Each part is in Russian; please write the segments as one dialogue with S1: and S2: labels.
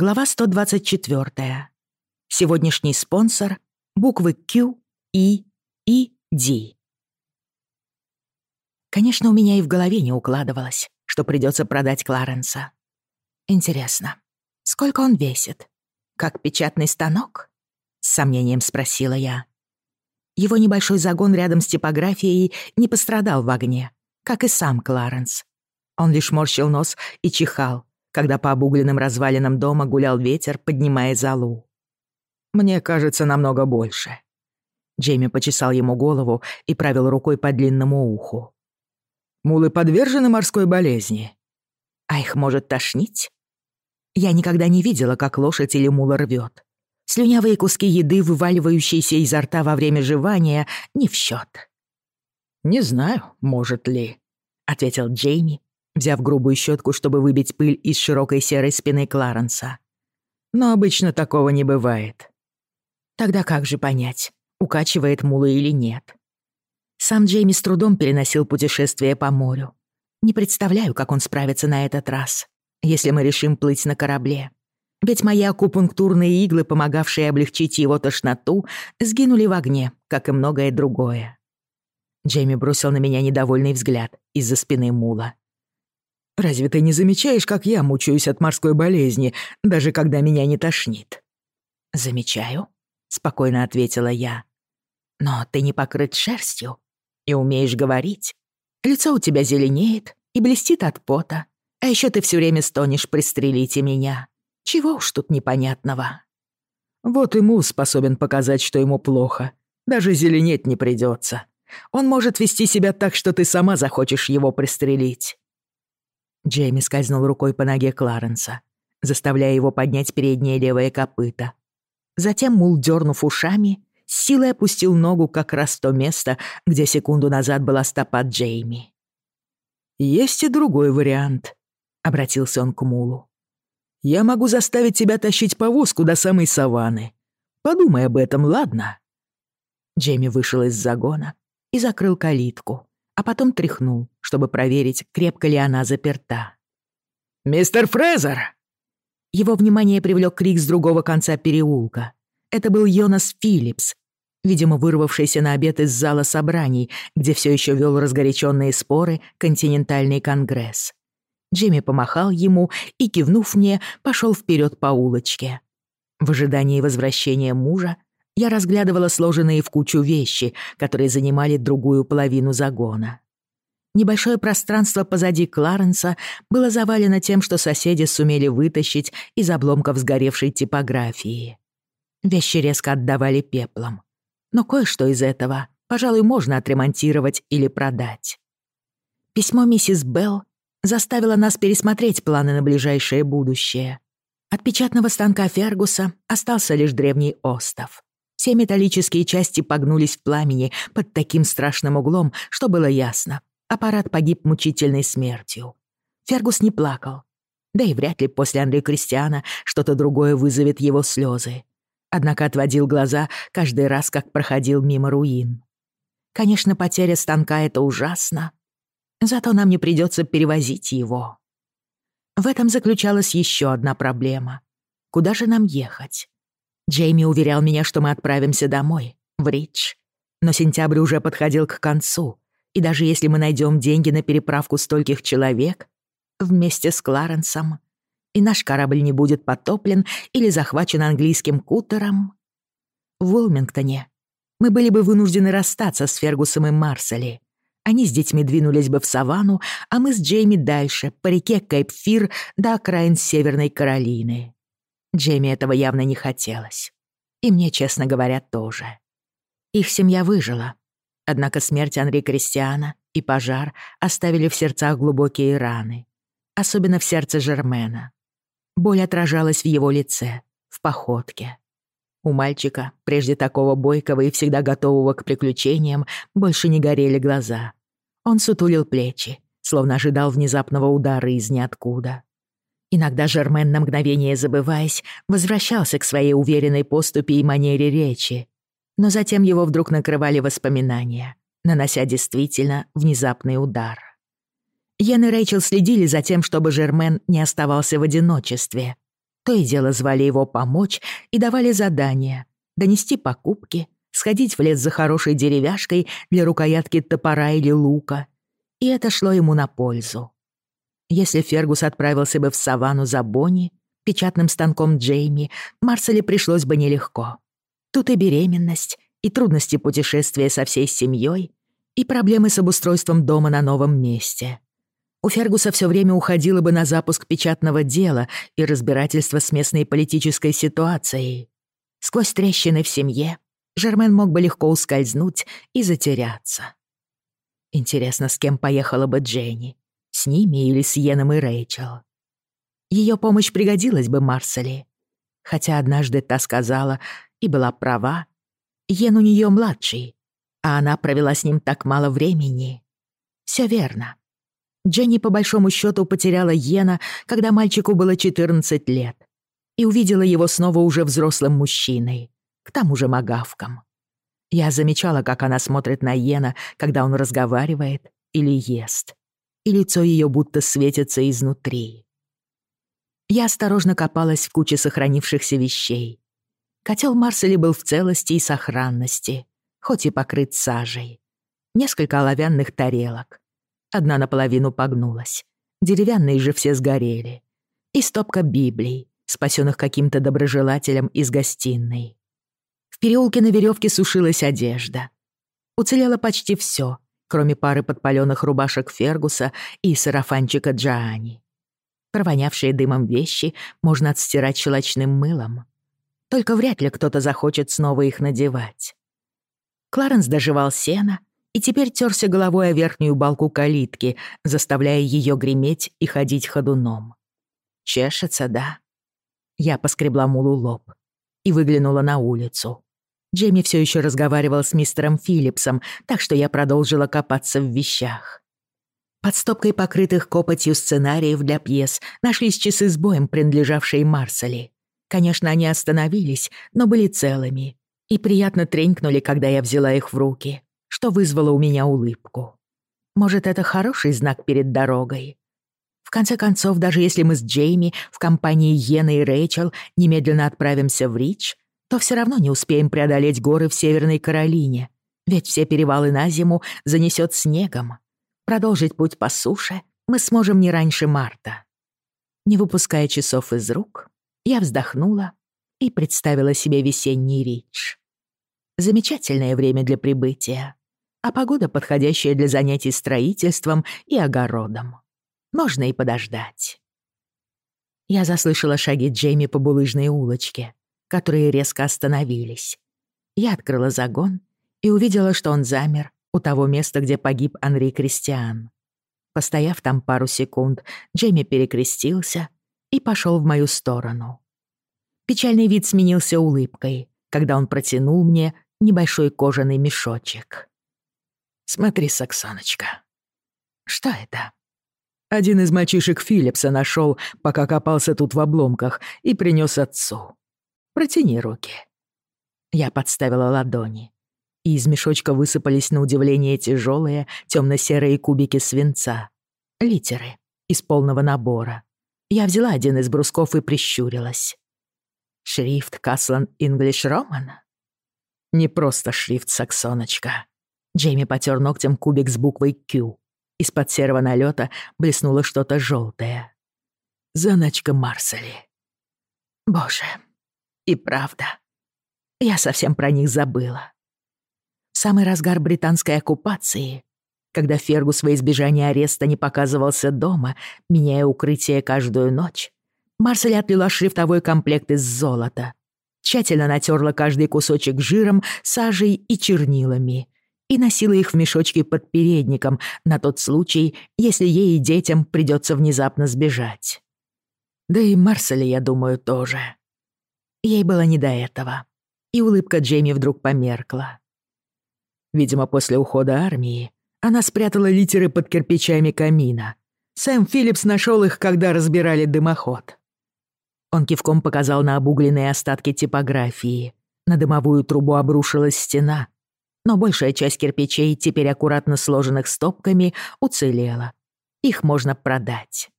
S1: Глава 124. Сегодняшний спонсор — буквы Q, E и D. Конечно, у меня и в голове не укладывалось, что придется продать Кларенса. Интересно, сколько он весит? Как печатный станок? С сомнением спросила я. Его небольшой загон рядом с типографией не пострадал в огне, как и сам Кларенс. Он лишь морщил нос и чихал, когда по обугленным развалинам дома гулял ветер, поднимая залу. «Мне кажется, намного больше». Джейми почесал ему голову и правил рукой по длинному уху. «Мулы подвержены морской болезни?» «А их может тошнить?» Я никогда не видела, как лошадь или мула рвет. Слюнявые куски еды, вываливающиеся изо рта во время жевания, не в счет. «Не знаю, может ли», — ответил Джейми, взяв грубую щетку, чтобы выбить пыль из широкой серой спины Кларенса. «Но обычно такого не бывает». Тогда как же понять, укачивает мула или нет? Сам Джейми с трудом переносил путешествие по морю. Не представляю, как он справится на этот раз, если мы решим плыть на корабле. Ведь мои акупунктурные иглы, помогавшие облегчить его тошноту, сгинули в огне, как и многое другое. Джейми бросил на меня недовольный взгляд из-за спины мула. Разве ты не замечаешь, как я мучаюсь от морской болезни, даже когда меня не тошнит?» «Замечаю», — спокойно ответила я. «Но ты не покрыт шерстью и умеешь говорить. Лицо у тебя зеленеет и блестит от пота. А еще ты все время стонешь «пристрелите меня». Чего уж тут непонятного?» «Вот и Му способен показать, что ему плохо. Даже зеленеть не придется. Он может вести себя так, что ты сама захочешь его пристрелить. Джейми скользнул рукой по ноге Кларенса, заставляя его поднять переднее левое копыто. Затем мул, дернув ушами, силой опустил ногу как раз в то место, где секунду назад была стопа Джейми. «Есть и другой вариант», — обратился он к мулу. «Я могу заставить тебя тащить повозку до самой саванны. Подумай об этом, ладно?» Джейми вышел из загона и закрыл калитку а потом тряхнул, чтобы проверить, крепко ли она заперта. «Мистер Фрезер!» Его внимание привлек крик с другого конца переулка. Это был Йонас Филлипс, видимо, вырвавшийся на обед из зала собраний, где все еще вел разгоряченные споры континентальный конгресс. Джимми помахал ему и, кивнув мне, пошел вперед по улочке. В ожидании возвращения мужа я разглядывала сложенные в кучу вещи, которые занимали другую половину загона. Небольшое пространство позади Кларенса было завалено тем, что соседи сумели вытащить из обломков сгоревшей типографии. Вещи резко отдавали пеплом. Но кое-что из этого, пожалуй, можно отремонтировать или продать. Письмо миссис Белл заставило нас пересмотреть планы на ближайшее будущее. От печатного станка Фергуса остался лишь древний остов. Все металлические части погнулись в пламени под таким страшным углом, что было ясно. Аппарат погиб мучительной смертью. Фергус не плакал. Да и вряд ли после Андрея Кристиана что-то другое вызовет его слезы. Однако отводил глаза каждый раз, как проходил мимо руин. Конечно, потеря станка — это ужасно. Зато нам не придется перевозить его. В этом заключалась еще одна проблема. Куда же нам ехать? Джейми уверял меня, что мы отправимся домой, в Ридж. Но сентябрь уже подходил к концу, и даже если мы найдем деньги на переправку стольких человек, вместе с Кларенсом, и наш корабль не будет потоплен или захвачен английским кутером, в Уилмингтоне мы были бы вынуждены расстаться с Фергусом и Марсели. Они с детьми двинулись бы в саванну, а мы с Джейми дальше, по реке Кейп-Фир до окраин Северной Каролины. Джейми этого явно не хотелось. И мне, честно говоря, тоже. Их семья выжила. Однако смерть Анри Кристиана и пожар оставили в сердцах глубокие раны. Особенно в сердце Жермена. Боль отражалась в его лице, в походке. У мальчика, прежде такого бойкого и всегда готового к приключениям, больше не горели глаза. Он сутулил плечи, словно ожидал внезапного удара из ниоткуда. Иногда Жермен, на мгновение забываясь, возвращался к своей уверенной поступе и манере речи. Но затем его вдруг накрывали воспоминания, нанося действительно внезапный удар. Йен и Рэйчел следили за тем, чтобы Жермен не оставался в одиночестве. То и дело звали его помочь и давали задания — донести покупки, сходить в лес за хорошей деревяшкой для рукоятки топора или лука. И это шло ему на пользу. Если Фергус отправился бы в саванну за Бонни, печатным станком Джейми, Марселе пришлось бы нелегко. Тут и беременность, и трудности путешествия со всей семьей, и проблемы с обустройством дома на новом месте. У Фергуса все время уходило бы на запуск печатного дела и разбирательство с местной политической ситуацией. Сквозь трещины в семье Жермен мог бы легко ускользнуть и затеряться. Интересно, с кем поехала бы Дженни? С ними или с Йеном и Рэйчел? Ее помощь пригодилась бы Марсели. Хотя однажды та сказала, и была права, Йен у нее младший, а она провела с ним так мало времени. Все верно. Дженни по большому счету потеряла Йена, когда мальчику было 14 лет, и увидела его снова уже взрослым мужчиной, к тому же магавкам. Я замечала, как она смотрит на Йена, когда он разговаривает или ест, и лицо ее будто светится изнутри. Я осторожно копалась в куче сохранившихся вещей. Котел Марсели был в целости и сохранности, хоть и покрыт сажей. Несколько оловянных тарелок. Одна наполовину погнулась. Деревянные же все сгорели. И стопка Библий, спасенных каким-то доброжелателем из гостиной. В переулке на веревке сушилась одежда. Уцелело почти все, кроме пары подпаленных рубашек Фергуса и сарафанчика Джоанни. Провонявшие дымом вещи можно отстирать щелочным мылом. Только вряд ли кто-то захочет снова их надевать. Кларенс доживал сено и теперь терся головой о верхнюю балку калитки, заставляя ее греметь и ходить ходуном. Чешется, да? Я поскребла мулу лоб и выглянула на улицу. Джейми все еще разговаривал с мистером Филлипсом, так что я продолжила копаться в вещах. Под стопкой покрытых копотью сценариев для пьес нашлись часы с боем, принадлежавшие Марсели. Конечно, они остановились, но были целыми и приятно тренькнули, когда я взяла их в руки, что вызвало у меня улыбку. Может, это хороший знак перед дорогой? В конце концов, даже если мы с Джейми в компании Йены и Рэйчел немедленно отправимся в Рич, то все равно не успеем преодолеть горы в Северной Каролине, ведь все перевалы на зиму занесет снегом. Продолжить путь по суше мы сможем не раньше марта. Не выпуская часов из рук, я вздохнула и представила себе весенний рич. Замечательное время для прибытия, а погода подходящая для занятий строительством и огородом. Можно и подождать. Я заслышала шаги Джейми по булыжной улочке, которые резко остановились. Я открыла загон и увидела, что он замер у того места, где погиб Анри Кристиан. Постояв там пару секунд, Джейми перекрестился и пошел в мою сторону. Печальный вид сменился улыбкой, когда он протянул мне небольшой кожаный мешочек. «Смотри, Саксоночка». «Что это?» Один из мальчишек Филлипса нашел, пока копался тут в обломках, и принес отцу. Протяни руки». Я подставила ладони и из мешочка высыпались на удивление тяжелые темно-серые кубики свинца. Литеры из полного набора. Я взяла один из брусков и прищурилась. Шрифт Каслан Инглиш Роман? Не просто шрифт, Саксоночка. Джейми потер ногтем кубик с буквой Q. Из-под серого налета блеснуло что-то желтое. Заначка Марсели. Боже, и правда. Я совсем про них забыла самый разгар британской оккупации, когда Фергус во избежание ареста не показывался дома, меняя укрытие каждую ночь, Марсель отлила шрифтовой комплект из золота, тщательно натерла каждый кусочек жиром, сажей и чернилами и носила их в мешочке под передником на тот случай, если ей и детям придется внезапно сбежать. Да и Марселе, я думаю, тоже. Ей было не до этого, и улыбка Джейми вдруг померкла. Видимо, после ухода армии она спрятала литеры под кирпичами камина. Сэм Филлипс нашел их, когда разбирали дымоход. Он кивком показал на обугленные остатки типографии. На дымовую трубу обрушилась стена, но большая часть кирпичей, теперь аккуратно сложенных стопками, уцелела. Их можно продать.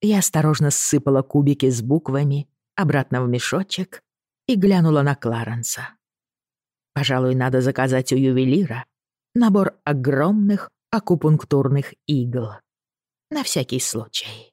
S1: Я осторожно ссыпала кубики с буквами обратно в мешочек и глянула на Кларенса. Пожалуй, надо заказать у ювелира набор огромных акупунктурных игл. На всякий случай.